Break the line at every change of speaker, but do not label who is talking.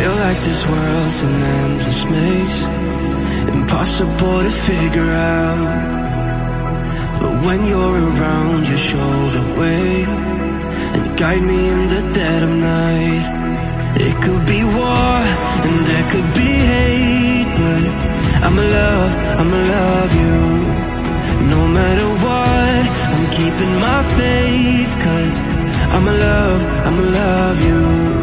Feel like this world's an endless maze. Impossible to figure out. But when you're around you show the way And guide me in the dead of night. It could be war and there could be hate But I'ma love, I'ma love you. No matter what, I'm keeping my faith Cause I'ma love, I'ma love you.